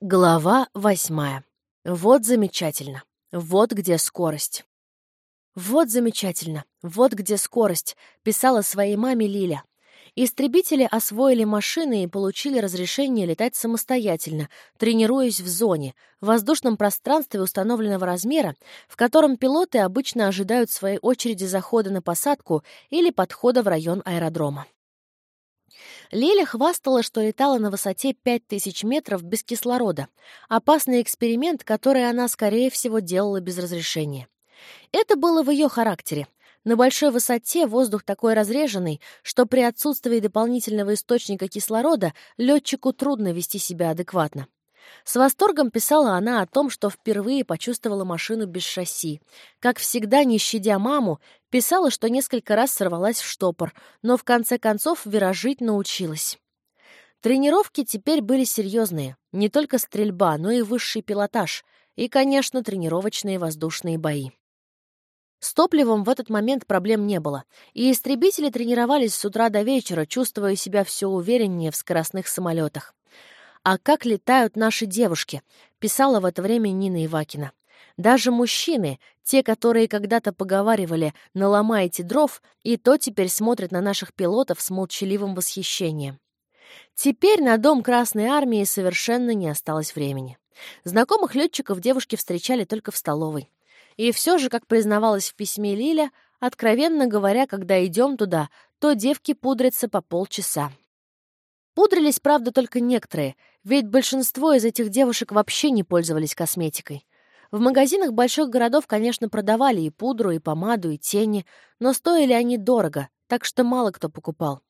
Глава восьмая. Вот замечательно. Вот где скорость. Вот замечательно. Вот где скорость, писала своей маме Лиля. Истребители освоили машины и получили разрешение летать самостоятельно, тренируясь в зоне, в воздушном пространстве установленного размера, в котором пилоты обычно ожидают своей очереди захода на посадку или подхода в район аэродрома. Лиля хвастала, что летала на высоте 5000 метров без кислорода. Опасный эксперимент, который она, скорее всего, делала без разрешения. Это было в ее характере. На большой высоте воздух такой разреженный, что при отсутствии дополнительного источника кислорода летчику трудно вести себя адекватно. С восторгом писала она о том, что впервые почувствовала машину без шасси. Как всегда, не щадя маму, писала, что несколько раз сорвалась в штопор, но в конце концов виражить научилась. Тренировки теперь были серьезные. Не только стрельба, но и высший пилотаж. И, конечно, тренировочные воздушные бои. С топливом в этот момент проблем не было, и истребители тренировались с утра до вечера, чувствуя себя все увереннее в скоростных самолетах. «А как летают наши девушки?» — писала в это время Нина Ивакина. «Даже мужчины, те, которые когда-то поговаривали «наломайте дров», и то теперь смотрят на наших пилотов с молчаливым восхищением. Теперь на дом Красной Армии совершенно не осталось времени. Знакомых летчиков девушки встречали только в столовой. И все же, как признавалась в письме Лиля, откровенно говоря, когда идем туда, то девки пудрятся по полчаса. Пудрились, правда, только некоторые, ведь большинство из этих девушек вообще не пользовались косметикой. В магазинах больших городов, конечно, продавали и пудру, и помаду, и тени, но стоили они дорого, так что мало кто покупал.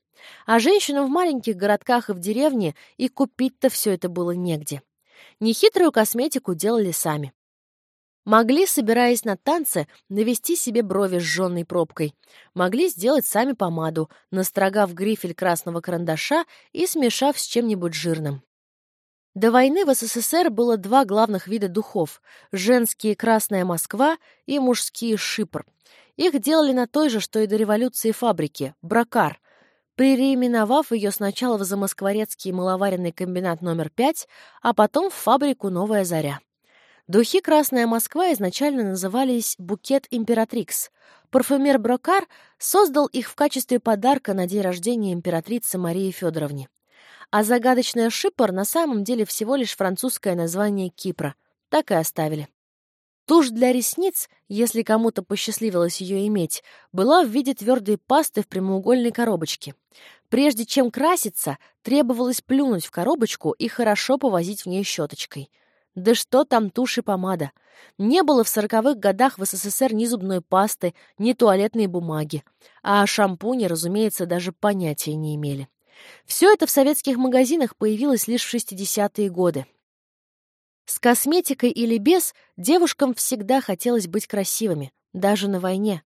А женщинам в маленьких городках и в деревне и купить-то все это было негде. Нехитрую косметику делали сами. Могли, собираясь на танцы, навести себе брови жженной пробкой. Могли сделать сами помаду, настрогав грифель красного карандаша и смешав с чем-нибудь жирным. До войны в СССР было два главных вида духов — женские «Красная Москва» и мужские «Шипр». Их делали на той же, что и до революции фабрике — «Бракар», переименовав ее сначала в Замоскворецкий маловаренный комбинат номер 5, а потом в фабрику «Новая заря». Духи «Красная Москва» изначально назывались «Букет Императрикс». Парфюмер Брокар создал их в качестве подарка на день рождения императрицы Марии Федоровне. А загадочная «Шипор» на самом деле всего лишь французское название Кипра. Так и оставили. Тушь для ресниц, если кому-то посчастливилось ее иметь, была в виде твердой пасты в прямоугольной коробочке. Прежде чем краситься, требовалось плюнуть в коробочку и хорошо повозить в ней щеточкой — да что там тушь и помада? Не было в сороковых годах в СССР ни зубной пасты, ни туалетной бумаги. А о шампуне, разумеется, даже понятия не имели. Все это в советских магазинах появилось лишь в 60-е годы. С косметикой или без девушкам всегда хотелось быть красивыми, даже на войне.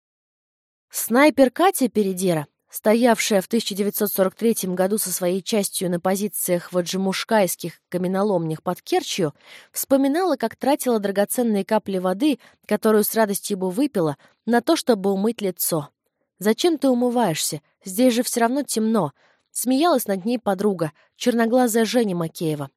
Снайпер Катя Передера стоявшая в 1943 году со своей частью на позициях в аджимушкайских каменоломнях под Керчью, вспоминала, как тратила драгоценные капли воды, которую с радостью бы выпила, на то, чтобы умыть лицо. «Зачем ты умываешься? Здесь же все равно темно», — смеялась над ней подруга, черноглазая Женя Макеева.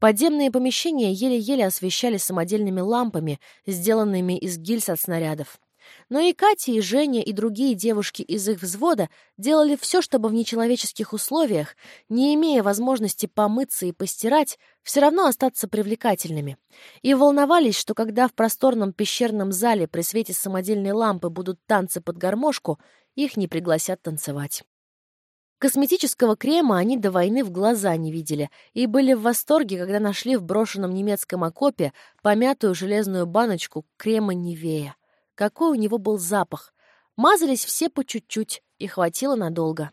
Подземные помещения еле-еле освещали самодельными лампами, сделанными из гильз от снарядов. Но и Катя, и Женя, и другие девушки из их взвода делали все, чтобы в нечеловеческих условиях, не имея возможности помыться и постирать, все равно остаться привлекательными. И волновались, что когда в просторном пещерном зале при свете самодельной лампы будут танцы под гармошку, их не пригласят танцевать. Косметического крема они до войны в глаза не видели и были в восторге, когда нашли в брошенном немецком окопе помятую железную баночку крема Невея. Какой у него был запах! Мазались все по чуть-чуть, и хватило надолго.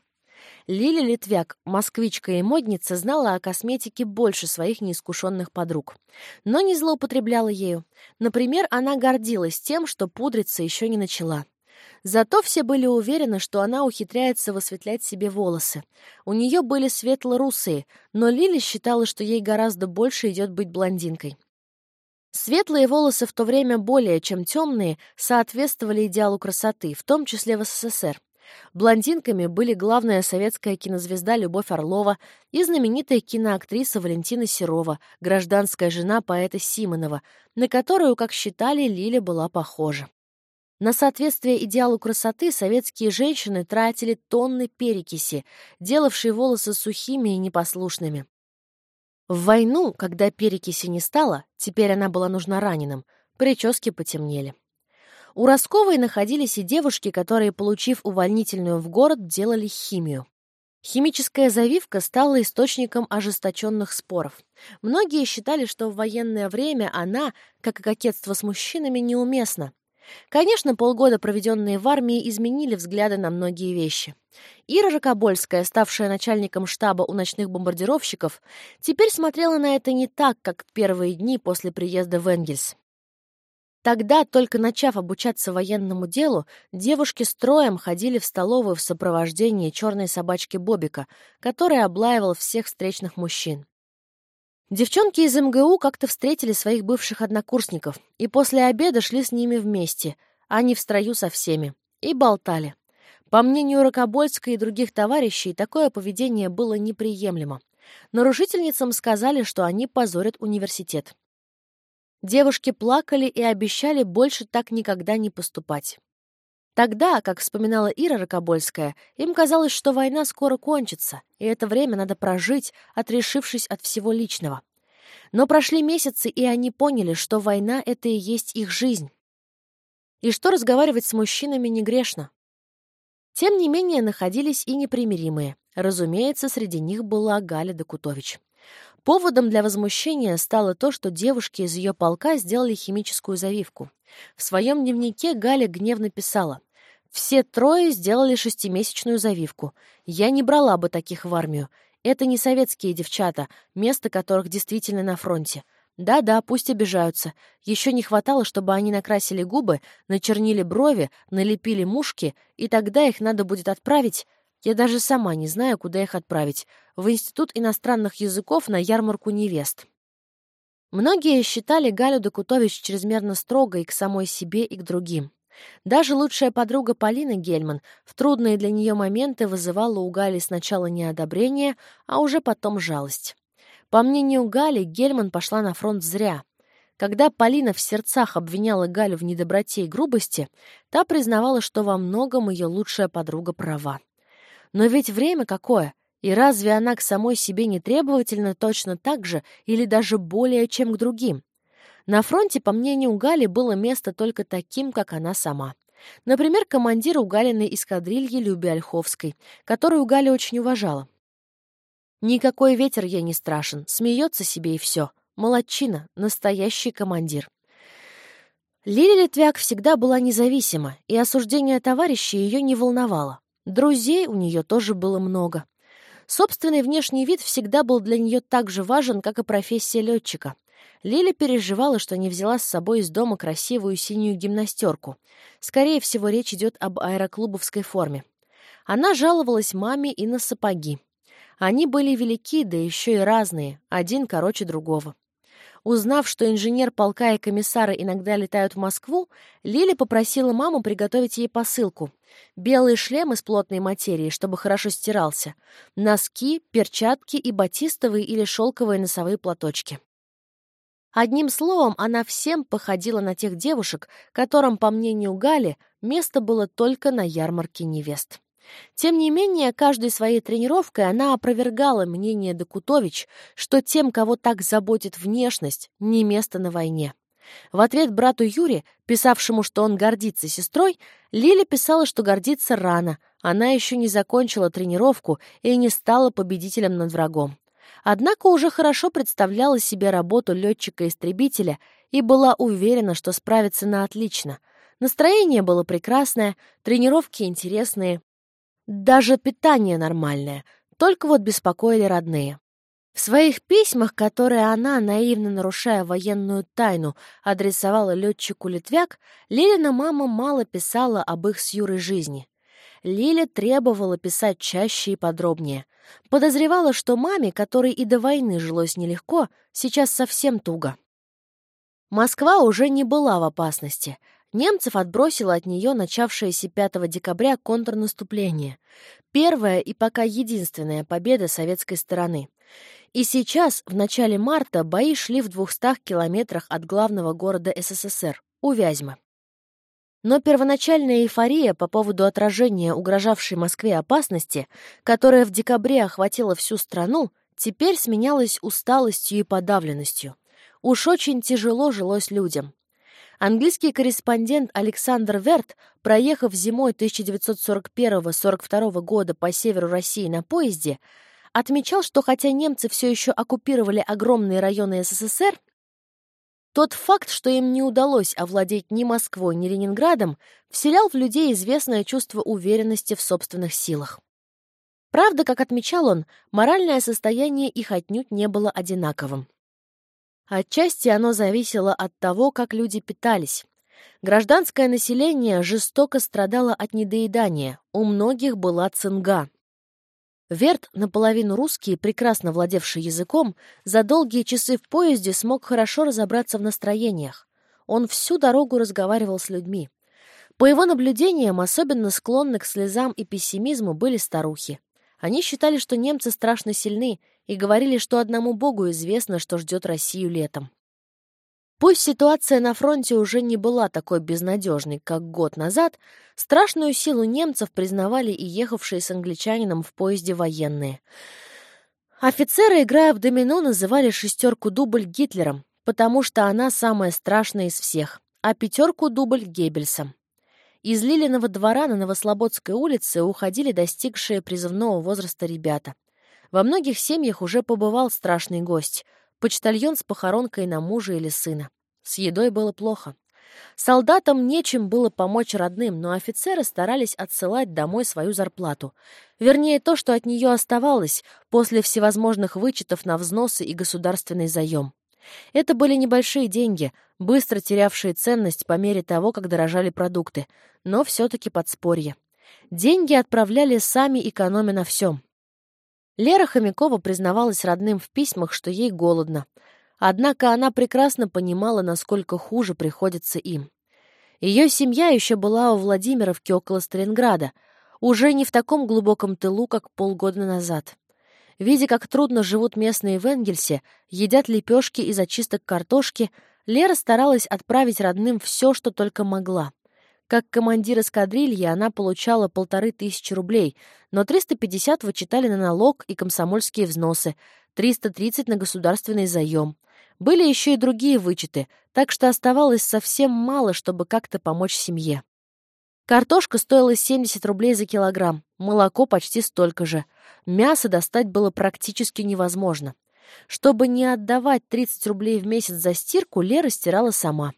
Лиля Литвяк, москвичка и модница, знала о косметике больше своих неискушенных подруг. Но не злоупотребляла ею. Например, она гордилась тем, что пудриться еще не начала. Зато все были уверены, что она ухитряется высветлять себе волосы. У нее были светло-русые, но Лили считала, что ей гораздо больше идет быть блондинкой. Светлые волосы в то время более чем темные соответствовали идеалу красоты, в том числе в СССР. Блондинками были главная советская кинозвезда Любовь Орлова и знаменитая киноактриса Валентина Серова, гражданская жена поэта Симонова, на которую, как считали, Лиля была похожа. На соответствие идеалу красоты советские женщины тратили тонны перекиси, делавшие волосы сухими и непослушными. В войну, когда перекиси не стало, теперь она была нужна раненым, прически потемнели. У Росковой находились и девушки, которые, получив увольнительную в город, делали химию. Химическая завивка стала источником ожесточенных споров. Многие считали, что в военное время она, как и кокетство с мужчинами, неуместна, Конечно, полгода, проведенные в армии, изменили взгляды на многие вещи. Ира Рокобольская, ставшая начальником штаба у ночных бомбардировщиков, теперь смотрела на это не так, как в первые дни после приезда в Энгельс. Тогда, только начав обучаться военному делу, девушки строем ходили в столовую в сопровождении черной собачки Бобика, который облаивал всех встречных мужчин. Девчонки из МГУ как-то встретили своих бывших однокурсников и после обеда шли с ними вместе, а не в строю со всеми, и болтали. По мнению Рокобольска и других товарищей, такое поведение было неприемлемо. Нарушительницам сказали, что они позорят университет. Девушки плакали и обещали больше так никогда не поступать. Тогда, как вспоминала Ира Рокобольская, им казалось, что война скоро кончится, и это время надо прожить, отрешившись от всего личного. Но прошли месяцы, и они поняли, что война — это и есть их жизнь. И что разговаривать с мужчинами не грешно. Тем не менее, находились и непримиримые. Разумеется, среди них была Галя Докутович. Поводом для возмущения стало то, что девушки из ее полка сделали химическую завивку. В своем дневнике Галя гневно писала «Все трое сделали шестимесячную завивку. Я не брала бы таких в армию. Это не советские девчата, место которых действительно на фронте. Да-да, пусть обижаются. Еще не хватало, чтобы они накрасили губы, начернили брови, налепили мушки, и тогда их надо будет отправить я даже сама не знаю, куда их отправить. В Институт иностранных языков на ярмарку невест. Многие считали Галю Докутович чрезмерно строгой к самой себе и к другим. Даже лучшая подруга Полина Гельман в трудные для нее моменты вызывала у Гали сначала неодобрение, а уже потом жалость. По мнению Гали, Гельман пошла на фронт зря. Когда Полина в сердцах обвиняла Галю в недоброте и грубости, та признавала, что во многом ее лучшая подруга права. Но ведь время какое! И разве она к самой себе не требовательна точно так же или даже более, чем к другим? На фронте, по мнению Гали, было место только таким, как она сама. Например, командиру Галиной эскадрильи Люби Ольховской, которую Галя очень уважала. Никакой ветер ей не страшен, смеется себе и все. Молодчина, настоящий командир. Лили Литвяк всегда была независима, и осуждение товарища ее не волновало. Друзей у нее тоже было много. Собственный внешний вид всегда был для нее так же важен, как и профессия летчика. Лиля переживала, что не взяла с собой из дома красивую синюю гимнастерку. Скорее всего, речь идет об аэроклубовской форме. Она жаловалась маме и на сапоги. Они были велики, да еще и разные, один короче другого. Узнав, что инженер полка и комиссары иногда летают в Москву, Лили попросила маму приготовить ей посылку. Белый шлем из плотной материи, чтобы хорошо стирался, носки, перчатки и батистовые или шелковые носовые платочки. Одним словом, она всем походила на тех девушек, которым, по мнению Гали, место было только на ярмарке невест. Тем не менее, каждой своей тренировкой она опровергала мнение Докутович, что тем, кого так заботит внешность, не место на войне. В ответ брату Юре, писавшему, что он гордится сестрой, Лиля писала, что гордится рано, она еще не закончила тренировку и не стала победителем над врагом. Однако уже хорошо представляла себе работу летчика-истребителя и была уверена, что справится на отлично. Настроение было прекрасное, тренировки интересные, даже питание нормальное, только вот беспокоили родные. В своих письмах, которые она, наивно нарушая военную тайну, адресовала летчику Литвяк, Лилина мама мало писала об их с Юрой жизни. Лиля требовала писать чаще и подробнее. Подозревала, что маме, которой и до войны жилось нелегко, сейчас совсем туго. Москва уже не была в опасности. Немцев отбросило от нее начавшееся 5 декабря контрнаступление. Первая и пока единственная победа советской стороны. И сейчас, в начале марта, бои шли в 200 километрах от главного города СССР — у Вязьмы. Но первоначальная эйфория по поводу отражения угрожавшей Москве опасности, которая в декабре охватила всю страну, теперь сменялась усталостью и подавленностью. Уж очень тяжело жилось людям. Английский корреспондент Александр Верт, проехав зимой 1941-42 года по северу России на поезде, отмечал, что хотя немцы все еще оккупировали огромные районы СССР, тот факт, что им не удалось овладеть ни Москвой, ни Ленинградом, вселял в людей известное чувство уверенности в собственных силах. Правда, как отмечал он, моральное состояние их отнюдь не было одинаковым. Отчасти оно зависело от того, как люди питались. Гражданское население жестоко страдало от недоедания, у многих была цинга. Верт, наполовину русский, прекрасно владевший языком, за долгие часы в поезде смог хорошо разобраться в настроениях. Он всю дорогу разговаривал с людьми. По его наблюдениям, особенно склонны к слезам и пессимизму были старухи. Они считали, что немцы страшно сильны, и говорили, что одному богу известно, что ждет Россию летом. Пусть ситуация на фронте уже не была такой безнадежной, как год назад, страшную силу немцев признавали и ехавшие с англичанином в поезде военные. Офицеры, играя в домино, называли шестерку дубль Гитлером, потому что она самая страшная из всех, а пятерку дубль Геббельсом. Из Лилиного двора на Новослободской улице уходили достигшие призывного возраста ребята. Во многих семьях уже побывал страшный гость — почтальон с похоронкой на мужа или сына. С едой было плохо. Солдатам нечем было помочь родным, но офицеры старались отсылать домой свою зарплату. Вернее, то, что от нее оставалось после всевозможных вычетов на взносы и государственный заем. Это были небольшие деньги, быстро терявшие ценность по мере того, как дорожали продукты, но все-таки подспорье. Деньги отправляли сами, экономя на всем. Лера Хомякова признавалась родным в письмах, что ей голодно. Однако она прекрасно понимала, насколько хуже приходится им. Ее семья еще была у Владимировки около Сталинграда, уже не в таком глубоком тылу, как полгода назад. Видя, как трудно живут местные в Энгельсе, едят лепешки из очисток картошки, Лера старалась отправить родным все, что только могла. Как командир эскадрильи она получала полторы тысячи рублей, но 350 вычитали на налог и комсомольские взносы, 330 на государственный заем. Были еще и другие вычеты, так что оставалось совсем мало, чтобы как-то помочь семье. Картошка стоила 70 рублей за килограмм, молоко почти столько же. Мясо достать было практически невозможно. Чтобы не отдавать 30 рублей в месяц за стирку, Лера стирала сама.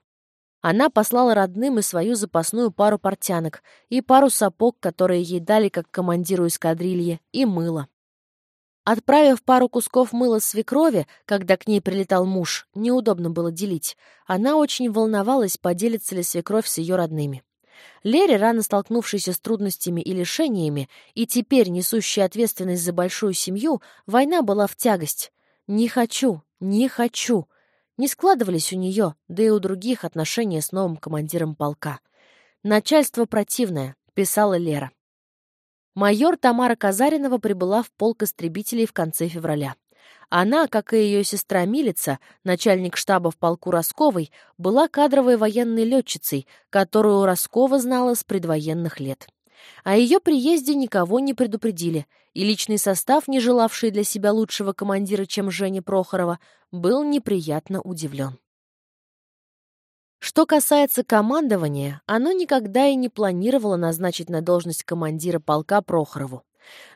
Она послала родным и свою запасную пару портянок, и пару сапог, которые ей дали как командиру эскадрильи, и мыло. Отправив пару кусков мыла свекрови, когда к ней прилетал муж, неудобно было делить, она очень волновалась, поделится ли свекровь с ее родными. Лере, рано столкнувшейся с трудностями и лишениями, и теперь несущей ответственность за большую семью, война была в тягость. «Не хочу, не хочу», не складывались у нее, да и у других отношения с новым командиром полка. «Начальство противное», — писала Лера. Майор Тамара Казаринова прибыла в полк истребителей в конце февраля. Она, как и ее сестра Милица, начальник штаба в полку Росковой, была кадровой военной летчицей, которую Роскова знала с предвоенных лет. О ее приезде никого не предупредили, и личный состав, не желавший для себя лучшего командира, чем Женя Прохорова, был неприятно удивлен. Что касается командования, оно никогда и не планировало назначить на должность командира полка Прохорову.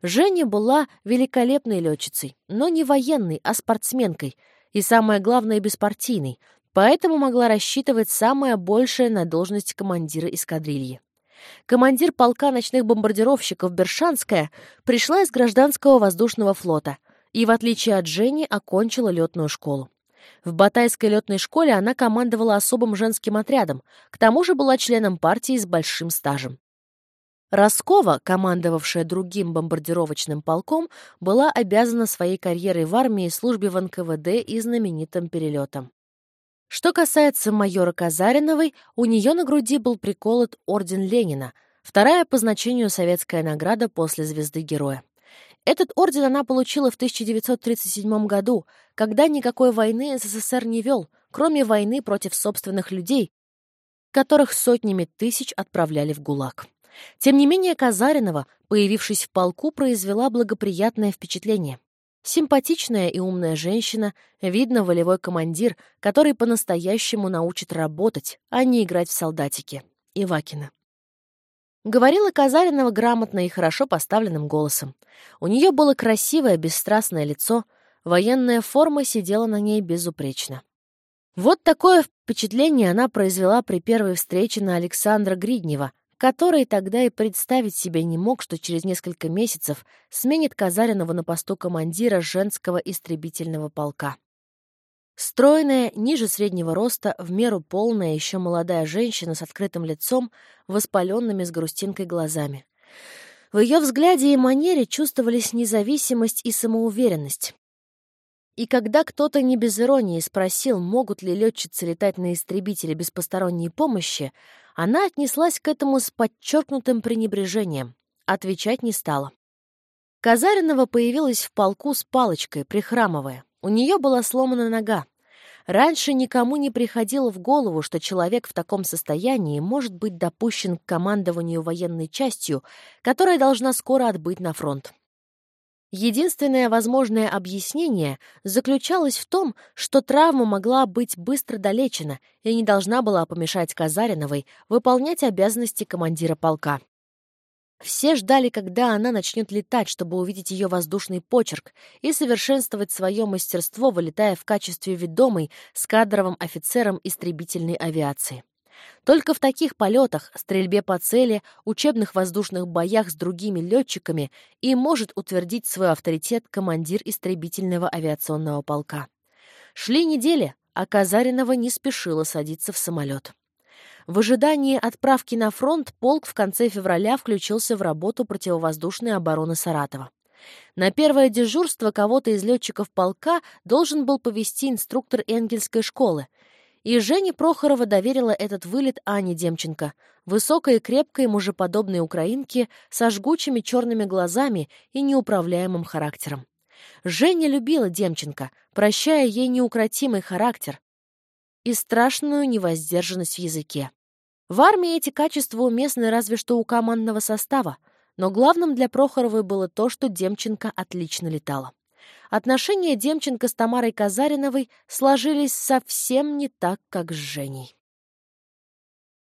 Женя была великолепной летчицей, но не военной, а спортсменкой, и самое главное, беспартийной, поэтому могла рассчитывать самое большее на должность командира эскадрильи. Командир полка ночных бомбардировщиков Бершанская пришла из гражданского воздушного флота и, в отличие от Жени, окончила летную школу. В Батайской летной школе она командовала особым женским отрядом, к тому же была членом партии с большим стажем. Роскова, командовавшая другим бомбардировочным полком, была обязана своей карьерой в армии, службе в НКВД и знаменитым перелетом. Что касается майора Казариновой, у нее на груди был приколот орден Ленина, вторая по значению советская награда после звезды героя. Этот орден она получила в 1937 году, когда никакой войны СССР не вел, кроме войны против собственных людей, которых сотнями тысяч отправляли в ГУЛАГ. Тем не менее, Казаринова, появившись в полку, произвела благоприятное впечатление. Симпатичная и умная женщина, видно, волевой командир, который по-настоящему научит работать, а не играть в солдатики. Ивакина. Говорила Казаринова грамотно и хорошо поставленным голосом. У нее было красивое, бесстрастное лицо, военная форма сидела на ней безупречно. Вот такое впечатление она произвела при первой встрече на Александра Гриднева, который тогда и представить себе не мог, что через несколько месяцев сменит Казаринова на посту командира женского истребительного полка. Стройная, ниже среднего роста, в меру полная, еще молодая женщина с открытым лицом, воспаленными с грустинкой глазами. В ее взгляде и манере чувствовались независимость и самоуверенность. И когда кто-то не без иронии спросил, могут ли летчицы летать на истребителе без посторонней помощи, она отнеслась к этому с подчеркнутым пренебрежением. Отвечать не стала. Казаринова появилась в полку с палочкой, прихрамывая. У нее была сломана нога. Раньше никому не приходило в голову, что человек в таком состоянии может быть допущен к командованию военной частью, которая должна скоро отбыть на фронт. Единственное возможное объяснение заключалось в том, что травма могла быть быстро долечена и не должна была помешать Казариновой выполнять обязанности командира полка. Все ждали, когда она начнет летать, чтобы увидеть ее воздушный почерк и совершенствовать свое мастерство, вылетая в качестве ведомой с кадровым офицером истребительной авиации. Только в таких полетах, стрельбе по цели, учебных воздушных боях с другими летчиками и может утвердить свой авторитет командир истребительного авиационного полка. Шли недели, а Казаринова не спешила садиться в самолет. В ожидании отправки на фронт полк в конце февраля включился в работу противовоздушной обороны Саратова. На первое дежурство кого-то из летчиков полка должен был повести инструктор Энгельской школы, и Женя Прохорова доверила этот вылет Ане Демченко, высокой и крепкой мужеподобной украинке со жгучими черными глазами и неуправляемым характером. Женя любила Демченко, прощая ей неукротимый характер и страшную невоздержанность в языке. В армии эти качества уместны разве что у командного состава, но главным для Прохоровой было то, что Демченко отлично летала. Отношения Демченко с Тамарой Казариновой сложились совсем не так, как с Женей.